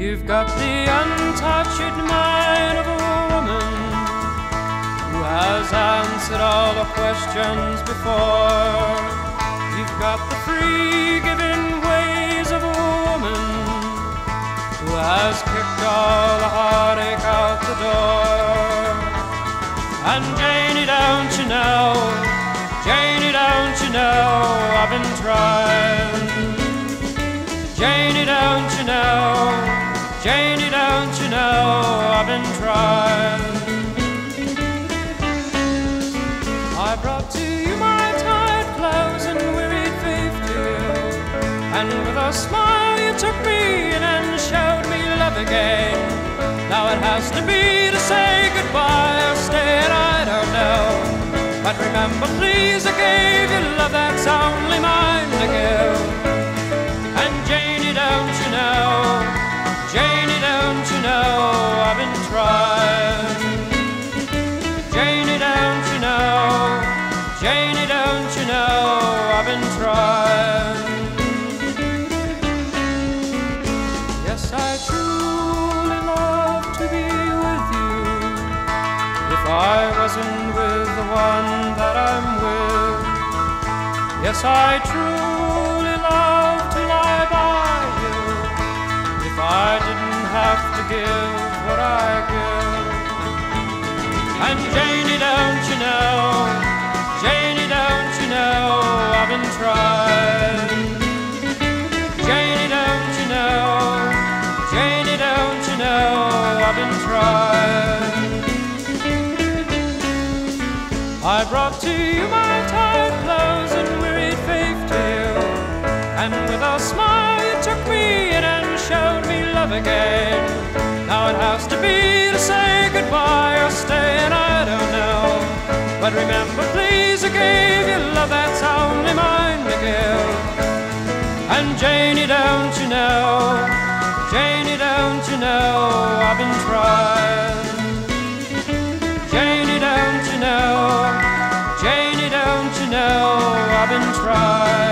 You've got the untouched mind of a woman who has answered all the questions before. You've got the free giving ways of a woman who has kicked all the heartache out the door. And Janie, don't you know? Janie, don't you know? I've been trying. Janie, Trying? I brought to you my tired clothes and wearied faith to and with a smile you took me in and showed me love again. Now it has to be to say goodbye yes, I truly love to lie by you. If I didn't have to give what I give. And Janie, don't you know? Janie, don't you know I've been trying? Janie, don't you know? Janie, don't you know I've been trying? I brought to you my tired clothes and with a smile you took me in and showed me love again. Now it has to be to say goodbye or stay, and I don't know. But remember, please, I gave you love that's only mine to give. And Janie, don't you know? Janie, don't you know I've been trying? Janie, don't you know? Janie, don't you know I've been trying?